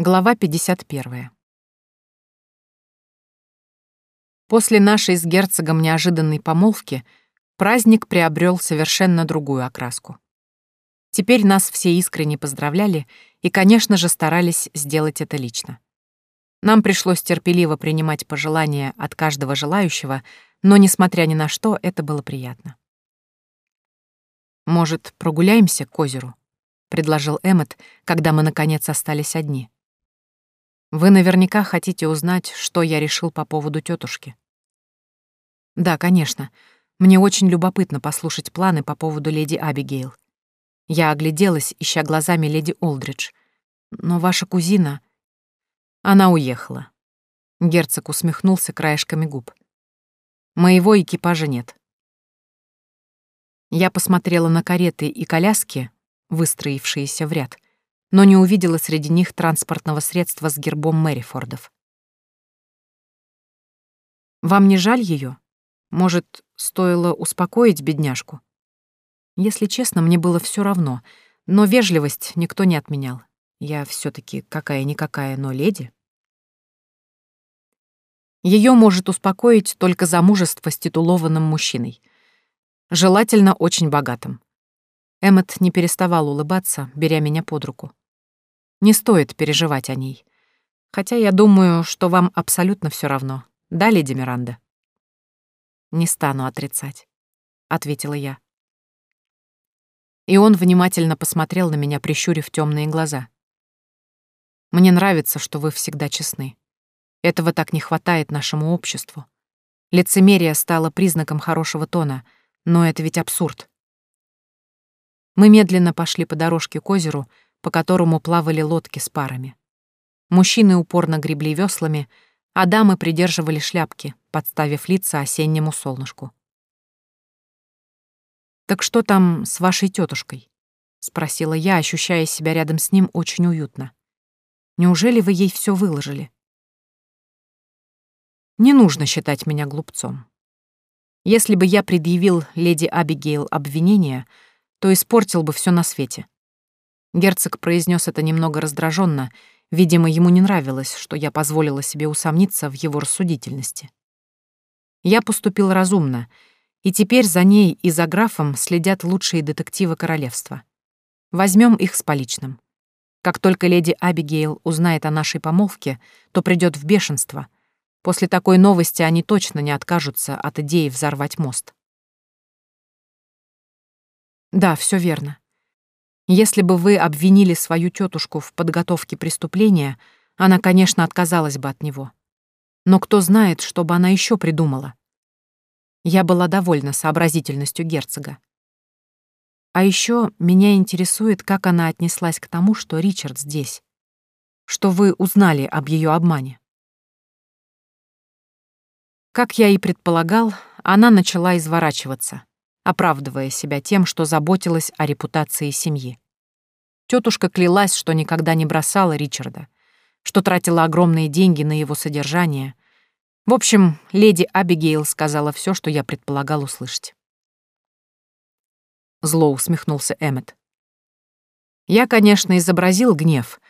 Глава 51. После нашей с герцогом неожиданной помолвки праздник приобрел совершенно другую окраску. Теперь нас все искренне поздравляли и, конечно же, старались сделать это лично. Нам пришлось терпеливо принимать пожелания от каждого желающего, но, несмотря ни на что, это было приятно. «Может, прогуляемся к озеру?» — предложил Эммет, когда мы, наконец, остались одни. Вы наверняка хотите узнать, что я решил по поводу тетушки. Да, конечно. Мне очень любопытно послушать планы по поводу леди Абигейл. Я огляделась, ища глазами леди Олдридж. Но ваша кузина... Она уехала. Герцог усмехнулся краешками губ. Моего экипажа нет. Я посмотрела на кареты и коляски, выстроившиеся в ряд, но не увидела среди них транспортного средства с гербом Мэрифордов. «Вам не жаль ее? Может, стоило успокоить бедняжку?» Если честно, мне было все равно, но вежливость никто не отменял. Я все таки какая-никакая, но леди. Ее может успокоить только замужество с титулованным мужчиной. Желательно очень богатым. Эммет не переставал улыбаться, беря меня под руку. Не стоит переживать о ней. Хотя я думаю, что вам абсолютно все равно. Да, леди Миранда? Не стану отрицать, ответила я. И он внимательно посмотрел на меня, прищурив темные глаза. Мне нравится, что вы всегда честны. Этого так не хватает нашему обществу. Лицемерие стало признаком хорошего тона, но это ведь абсурд. Мы медленно пошли по дорожке к озеру, по которому плавали лодки с парами. Мужчины упорно гребли веслами, а дамы придерживали шляпки, подставив лица осеннему солнышку. «Так что там с вашей тетушкой? спросила я, ощущая себя рядом с ним очень уютно. «Неужели вы ей все выложили?» Не нужно считать меня глупцом. Если бы я предъявил леди Абигейл обвинение, то испортил бы все на свете. Герцог произнес это немного раздраженно, видимо, ему не нравилось, что я позволила себе усомниться в его рассудительности. Я поступил разумно, и теперь за ней и за графом следят лучшие детективы королевства. Возьмем их с поличным. Как только леди Абигейл узнает о нашей помолвке, то придет в бешенство. После такой новости они точно не откажутся от идеи взорвать мост. Да, все верно. Если бы вы обвинили свою тетушку в подготовке преступления, она, конечно, отказалась бы от него. Но кто знает, что бы она еще придумала. Я была довольна сообразительностью герцога. А еще меня интересует, как она отнеслась к тому, что Ричард здесь, что вы узнали об ее обмане. Как я и предполагал, она начала изворачиваться, оправдывая себя тем, что заботилась о репутации семьи. Тетушка клялась, что никогда не бросала Ричарда, что тратила огромные деньги на его содержание. В общем, леди Абигейл сказала все, что я предполагал услышать. Зло усмехнулся Эммет. Я, конечно, изобразил гнев,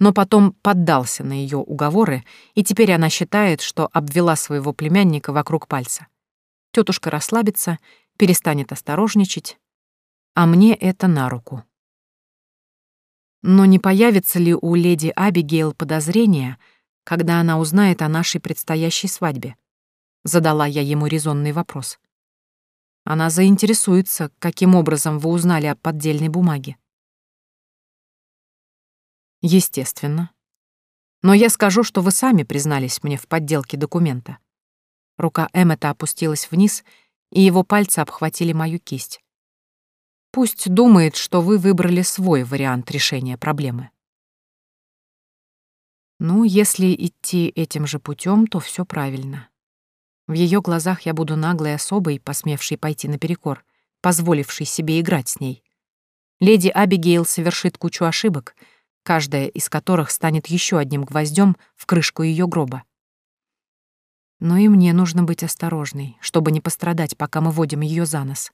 но потом поддался на ее уговоры, и теперь она считает, что обвела своего племянника вокруг пальца. Тетушка расслабится перестанет осторожничать, а мне это на руку. Но не появится ли у леди Абигейл подозрения, когда она узнает о нашей предстоящей свадьбе? Задала я ему резонный вопрос. Она заинтересуется, каким образом вы узнали о поддельной бумаге. Естественно. Но я скажу, что вы сами признались мне в подделке документа. Рука Эммета опустилась вниз, и его пальцы обхватили мою кисть. Пусть думает, что вы выбрали свой вариант решения проблемы. Ну, если идти этим же путем, то все правильно. В ее глазах я буду наглой особой, посмевшей пойти наперекор, позволившей себе играть с ней. Леди Абигейл совершит кучу ошибок, каждая из которых станет еще одним гвоздем в крышку ее гроба. Но и мне нужно быть осторожной, чтобы не пострадать, пока мы водим ее за нос.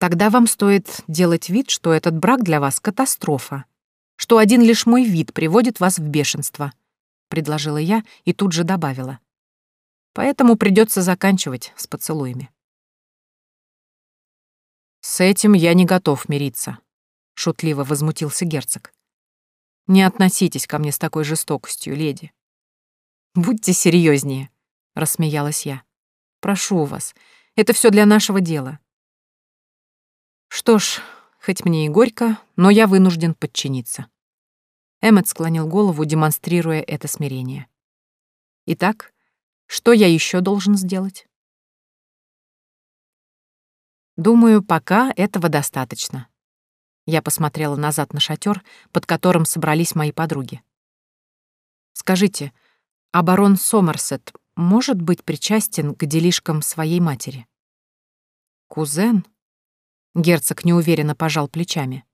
Тогда вам стоит делать вид, что этот брак для вас — катастрофа. что один лишь мой вид приводит вас в бешенство», — предложила я и тут же добавила. «Поэтому придется заканчивать с поцелуями». «С этим я не готов мириться», — шутливо возмутился герцог. «Не относитесь ко мне с такой жестокостью, леди». «Будьте серьезнее, рассмеялась я. «Прошу вас, это все для нашего дела». «Что ж, хоть мне и горько, но я вынужден подчиниться». Эммет склонил голову, демонстрируя это смирение. «Итак, что я еще должен сделать?» «Думаю, пока этого достаточно». Я посмотрела назад на шатер, под которым собрались мои подруги. «Скажите, а барон Сомерсет может быть причастен к делишкам своей матери?» «Кузен?» Герцог неуверенно пожал плечами.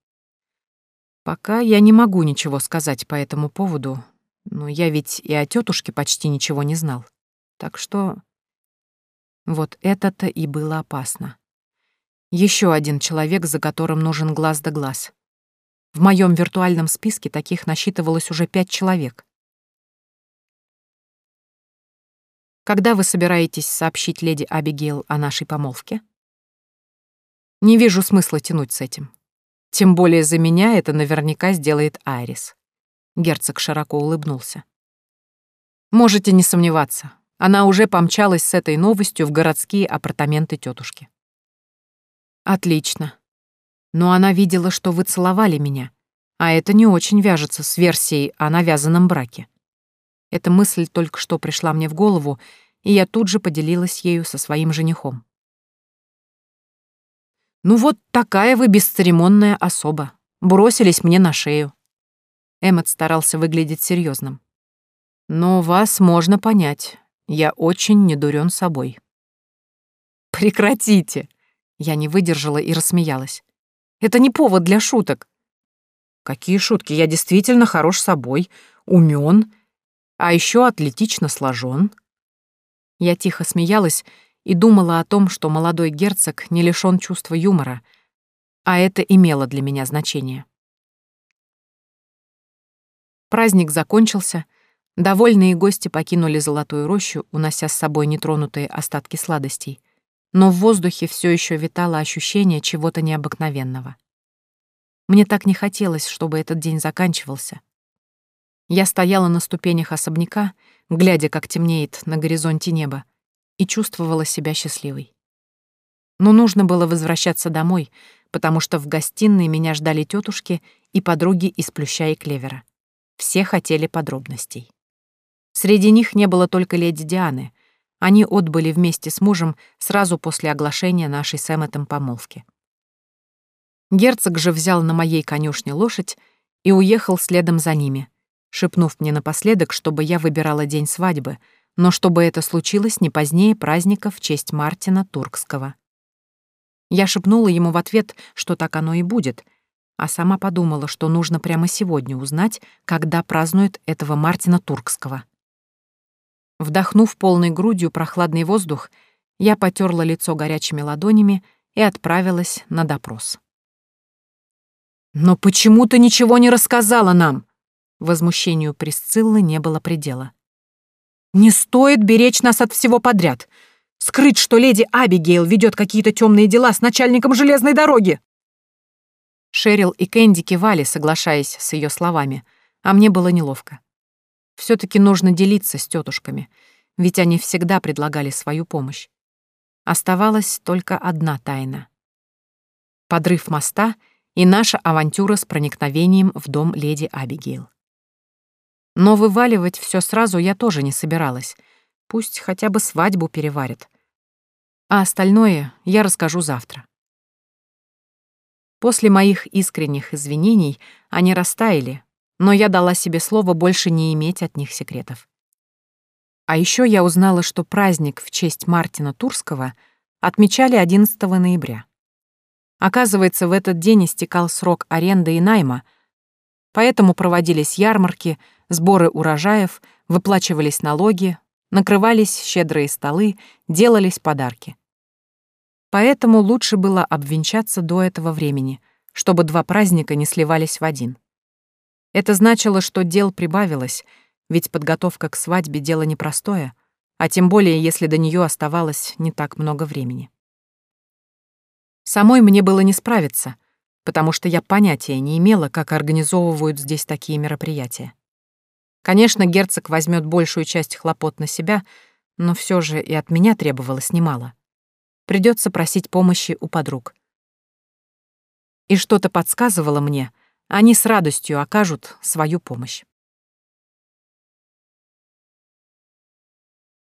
«Пока я не могу ничего сказать по этому поводу, но я ведь и о тетушке почти ничего не знал. Так что...» Вот это-то и было опасно. Еще один человек, за которым нужен глаз да глаз. В моем виртуальном списке таких насчитывалось уже пять человек. Когда вы собираетесь сообщить леди Абигейл о нашей помолвке? Не вижу смысла тянуть с этим. Тем более за меня это наверняка сделает Айрис. Герцог широко улыбнулся. Можете не сомневаться, она уже помчалась с этой новостью в городские апартаменты тетушки. Отлично. Но она видела, что вы целовали меня, а это не очень вяжется с версией о навязанном браке. Эта мысль только что пришла мне в голову, и я тут же поделилась ею со своим женихом. «Ну вот такая вы бесцеремонная особа. Бросились мне на шею». Эммет старался выглядеть серьезным. «Но вас можно понять. Я очень недурен собой». «Прекратите!» Я не выдержала и рассмеялась. «Это не повод для шуток». «Какие шутки? Я действительно хорош собой, умен, а еще атлетично сложен». Я тихо смеялась и думала о том, что молодой герцог не лишён чувства юмора, а это имело для меня значение. Праздник закончился, довольные гости покинули Золотую рощу, унося с собой нетронутые остатки сладостей — но в воздухе все еще витало ощущение чего-то необыкновенного. Мне так не хотелось, чтобы этот день заканчивался. Я стояла на ступенях особняка, глядя, как темнеет на горизонте небо, и чувствовала себя счастливой. Но нужно было возвращаться домой, потому что в гостиной меня ждали тетушки и подруги из Плюща и Клевера. Все хотели подробностей. Среди них не было только леди Дианы — они отбыли вместе с мужем сразу после оглашения нашей с Эмметом помолвки. Герцог же взял на моей конюшне лошадь и уехал следом за ними, шепнув мне напоследок, чтобы я выбирала день свадьбы, но чтобы это случилось не позднее праздника в честь Мартина Туркского. Я шепнула ему в ответ, что так оно и будет, а сама подумала, что нужно прямо сегодня узнать, когда празднуют этого Мартина Туркского. Вдохнув полной грудью прохладный воздух, я потерла лицо горячими ладонями и отправилась на допрос. «Но почему ты ничего не рассказала нам?» Возмущению Присциллы не было предела. «Не стоит беречь нас от всего подряд. Скрыть, что леди Абигейл ведет какие-то темные дела с начальником железной дороги!» Шерил и Кэнди кивали, соглашаясь с ее словами, а мне было неловко все таки нужно делиться с тетушками, ведь они всегда предлагали свою помощь. Оставалась только одна тайна. Подрыв моста и наша авантюра с проникновением в дом леди Абигейл. Но вываливать все сразу я тоже не собиралась. Пусть хотя бы свадьбу переварят. А остальное я расскажу завтра. После моих искренних извинений они растаяли, но я дала себе слово больше не иметь от них секретов. А еще я узнала, что праздник в честь Мартина Турского отмечали 11 ноября. Оказывается, в этот день истекал срок аренды и найма, поэтому проводились ярмарки, сборы урожаев, выплачивались налоги, накрывались щедрые столы, делались подарки. Поэтому лучше было обвенчаться до этого времени, чтобы два праздника не сливались в один. Это значило, что дел прибавилось, ведь подготовка к свадьбе — дело непростое, а тем более, если до нее оставалось не так много времени. Самой мне было не справиться, потому что я понятия не имела, как организовывают здесь такие мероприятия. Конечно, герцог возьмет большую часть хлопот на себя, но все же и от меня требовалось немало. Придется просить помощи у подруг. И что-то подсказывало мне, они с радостью окажут свою помощь.